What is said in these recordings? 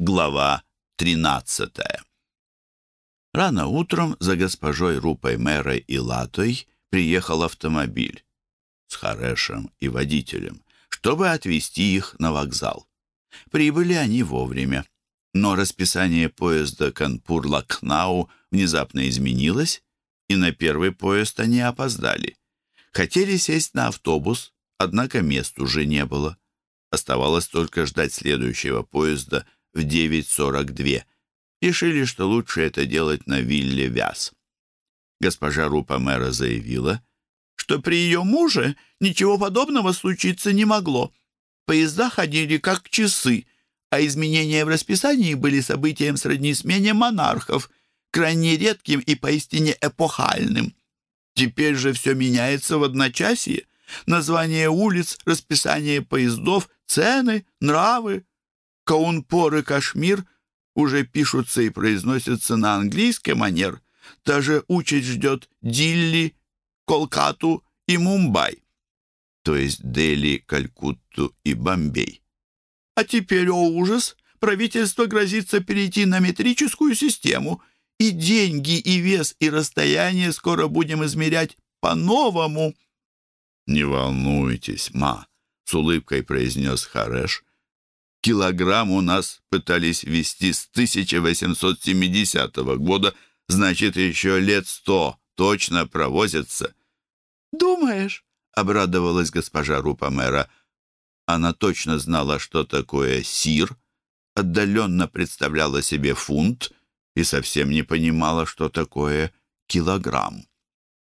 Глава 13 Рано утром за госпожой Рупой Мэрой и Латой приехал автомобиль с Харешем и водителем, чтобы отвезти их на вокзал. Прибыли они вовремя, но расписание поезда Канпур-Лакнау внезапно изменилось, и на первый поезд они опоздали. Хотели сесть на автобус, однако мест уже не было. Оставалось только ждать следующего поезда в 9.42. Решили, что лучше это делать на вилле Вяз. Госпожа Рупа мэра заявила, что при ее муже ничего подобного случиться не могло. Поезда ходили как часы, а изменения в расписании были событием сродни смене монархов, крайне редким и поистине эпохальным. Теперь же все меняется в одночасье. Название улиц, расписание поездов, цены, нравы. Каунпор и Кашмир уже пишутся и произносятся на английский манер. Даже участь ждет Дилли, Колкату и Мумбай, то есть Дели, Калькутту и Бомбей. А теперь, о ужас, правительство грозится перейти на метрическую систему, и деньги, и вес, и расстояние скоро будем измерять по-новому. «Не волнуйтесь, ма», — с улыбкой произнес Хареш. «Килограмм у нас пытались ввести с 1870 года, значит, еще лет сто точно провозятся. «Думаешь?» — обрадовалась госпожа Рупа-мэра. Она точно знала, что такое сир, отдаленно представляла себе фунт и совсем не понимала, что такое килограмм.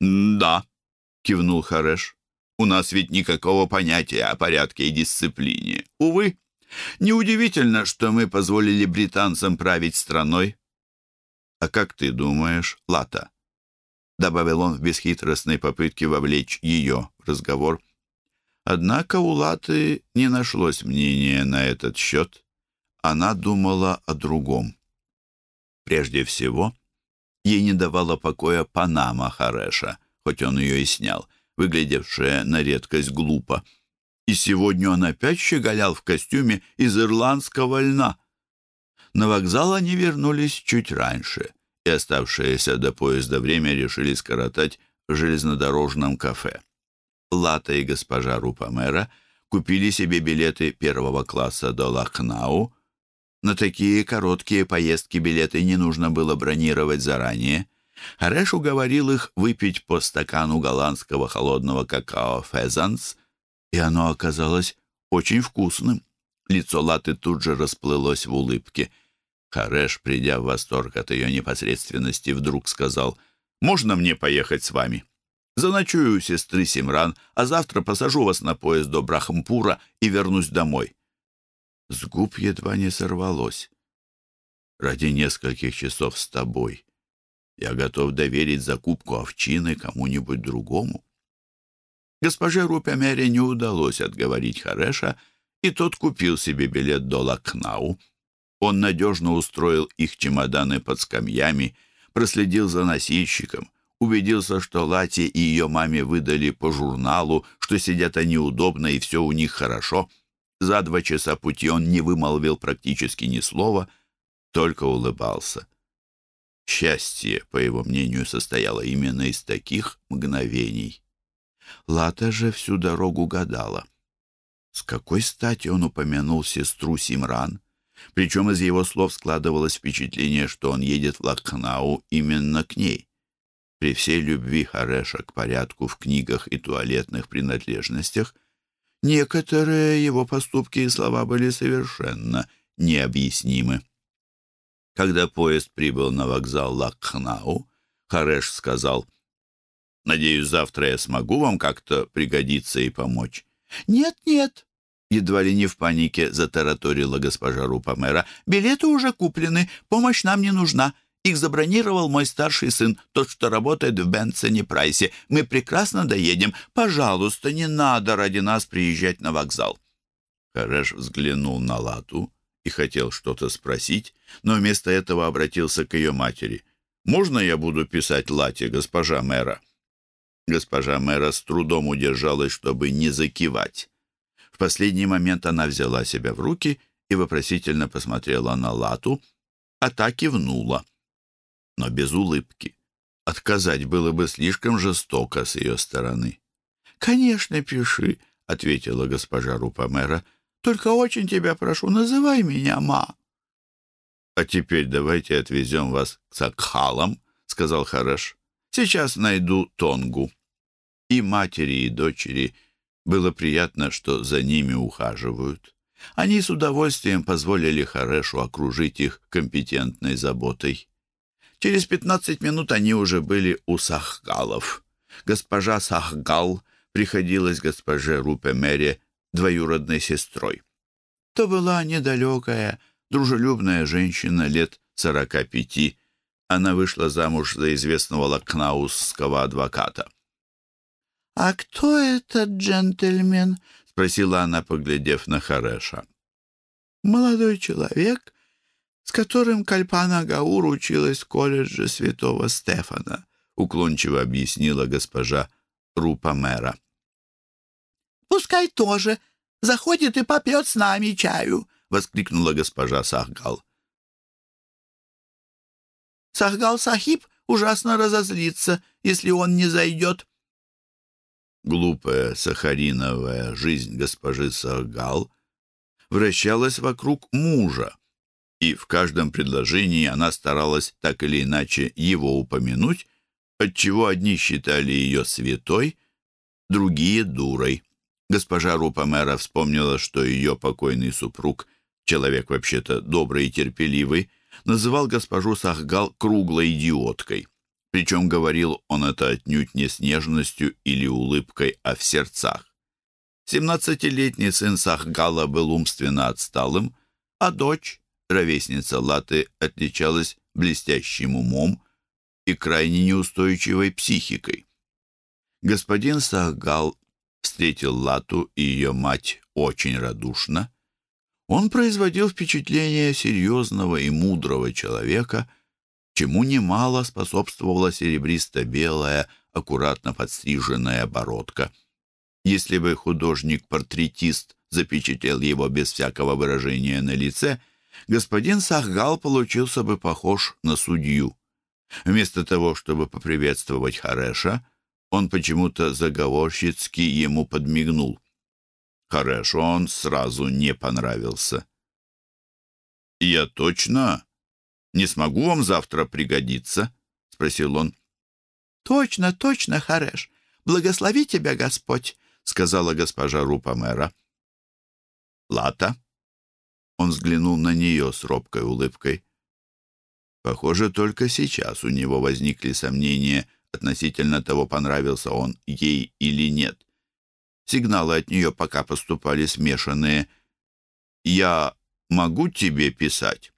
«Да», — кивнул Хареш, — «у нас ведь никакого понятия о порядке и дисциплине. Увы, неудивительно, что мы позволили британцам править страной». «А как ты думаешь, Лата?» добавил он в бесхитростной попытке вовлечь ее в разговор. Однако у Латы не нашлось мнения на этот счет. Она думала о другом. Прежде всего, ей не давала покоя Панама Хареша, хоть он ее и снял, выглядевшая на редкость глупо. И сегодня он опять щеголял в костюме из ирландского льна. На вокзал они вернулись чуть раньше и оставшееся до поезда время решили скоротать в железнодорожном кафе. Лата и госпожа Рупамера купили себе билеты первого класса до Лахнау. На такие короткие поездки билеты не нужно было бронировать заранее. Хареш уговорил их выпить по стакану голландского холодного какао «Фезанс», и оно оказалось очень вкусным. Лицо Латы тут же расплылось в улыбке — Хареш, придя в восторг от ее непосредственности, вдруг сказал, «Можно мне поехать с вами? Заночую у сестры Симран, а завтра посажу вас на поезд до Брахампура и вернусь домой». С губ едва не сорвалось. «Ради нескольких часов с тобой я готов доверить закупку овчины кому-нибудь другому». Госпоже Рупямере не удалось отговорить Хареша, и тот купил себе билет до Лакнау — он надежно устроил их чемоданы под скамьями, проследил за носильщиком, убедился, что Лати и ее маме выдали по журналу, что сидят они удобно и все у них хорошо. За два часа пути он не вымолвил практически ни слова, только улыбался. Счастье, по его мнению, состояло именно из таких мгновений. Лата же всю дорогу гадала. С какой стати он упомянул сестру Симран? Причем из его слов складывалось впечатление, что он едет в Лакхнау именно к ней. При всей любви Хареша к порядку в книгах и туалетных принадлежностях, некоторые его поступки и слова были совершенно необъяснимы. Когда поезд прибыл на вокзал Лакхнау, Хареш сказал, «Надеюсь, завтра я смогу вам как-то пригодиться и помочь». «Нет-нет», Едва ли не в панике затараторила госпожа Рупамера. «Билеты уже куплены, помощь нам не нужна. Их забронировал мой старший сын, тот, что работает в Бенсоне Прайсе. Мы прекрасно доедем. Пожалуйста, не надо ради нас приезжать на вокзал». Хареш взглянул на Лату и хотел что-то спросить, но вместо этого обратился к ее матери. «Можно я буду писать Лате, госпожа мэра?» Госпожа мэра с трудом удержалась, чтобы не закивать. В последний момент она взяла себя в руки и вопросительно посмотрела на Лату, а та кивнула, но без улыбки. Отказать было бы слишком жестоко с ее стороны. «Конечно, пиши», — ответила госпожа Рупамера. «Только очень тебя прошу, называй меня Ма». «А теперь давайте отвезем вас к Сакхалам», — сказал Хараш. «Сейчас найду Тонгу». И матери, и дочери было приятно, что за ними ухаживают. Они с удовольствием позволили Харешу окружить их компетентной заботой. Через пятнадцать минут они уже были у Сахгалов. Госпожа Сахгал приходилась госпоже Рупемере двоюродной сестрой. То была недалекая, дружелюбная женщина лет сорока пяти. Она вышла замуж за известного лакнаусского адвоката. «А кто этот джентльмен?» — спросила она, поглядев на Хареша. «Молодой человек, с которым Кальпана Гаур училась в колледже святого Стефана», уклончиво объяснила госпожа Рупа мэра. «Пускай тоже заходит и попьет с нами чаю», — воскликнула госпожа Сахгал. «Сахгал Сахиб ужасно разозлится, если он не зайдет». Глупая сахариновая жизнь госпожи Сахгал вращалась вокруг мужа, и в каждом предложении она старалась так или иначе его упомянуть, отчего одни считали ее святой, другие — дурой. Госпожа Рупамера вспомнила, что ее покойный супруг, человек вообще-то добрый и терпеливый, называл госпожу Сахгал круглой идиоткой. Причем говорил он это отнюдь не с нежностью или улыбкой, а в сердцах. Семнадцатилетний сын Сахгала был умственно отсталым, а дочь, ровесница Латы отличалась блестящим умом и крайне неустойчивой психикой. Господин Сахгал встретил Лату и ее мать очень радушно. Он производил впечатление серьезного и мудрого человека, чему немало способствовала серебристо-белая, аккуратно подстриженная бородка. Если бы художник-портретист запечатлел его без всякого выражения на лице — господин Сахгал получился бы похож на судью. Вместо того, чтобы поприветствовать Хареша, он почему-то заговорщицки ему подмигнул. Харешу он сразу не понравился. «Я точно не смогу вам завтра пригодиться?» — спросил он. «Точно, точно, Хареш. Благослови тебя Господь», — сказала госпожа Рупа-мэра. «Лата?» Он взглянул на нее с робкой улыбкой. Похоже, только сейчас у него возникли сомнения относительно того, понравился он ей или нет. Сигналы от нее пока поступали смешанные. «Я могу тебе писать?»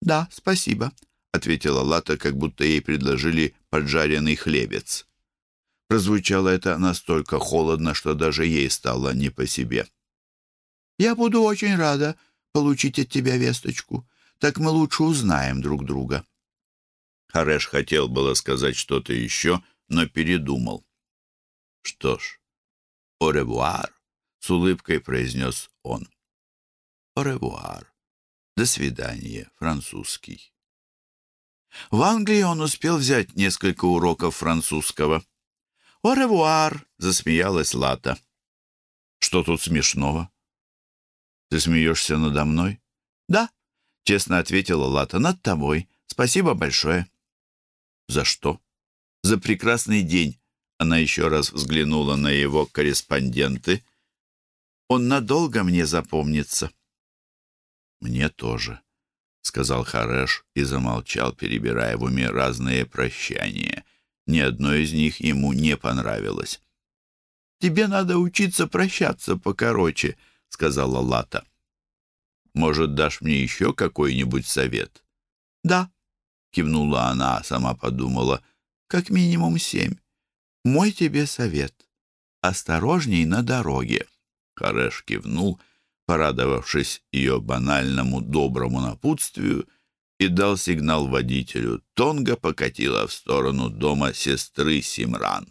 «Да, спасибо», — ответила Лата, как будто ей предложили поджаренный хлебец. Прозвучало это настолько холодно, что даже ей стало не по себе. «Я буду очень рада получить от тебя весточку. Так мы лучше узнаем друг друга». Хареш хотел было сказать что-то еще, но передумал. «Что ж, «Оревуар», — с улыбкой произнес он. «Оревуар. До свидания, французский». В Англии он успел взять несколько уроков французского. «Оревуар», — засмеялась Лата. «Что тут смешного?» Ты смеешься надо мной? Да, честно ответила Лата. Над тобой. Спасибо большое. За что? За прекрасный день. Она еще раз взглянула на его корреспонденты. Он надолго мне запомнится. Мне тоже, сказал Хареш и замолчал, перебирая в уме разные прощания. Ни одно из них ему не понравилось. «Тебе надо учиться прощаться покороче», — сказала Лата. «Может, дашь мне еще какой-нибудь совет?» «Да», — кивнула она, сама подумала, — «как минимум семь. Мой тебе совет. Осторожней на дороге». Хареш кивнул, порадовавшись ее банальному доброму напутствию, и дал сигнал водителю. Тонга покатила в сторону дома сестры Симран.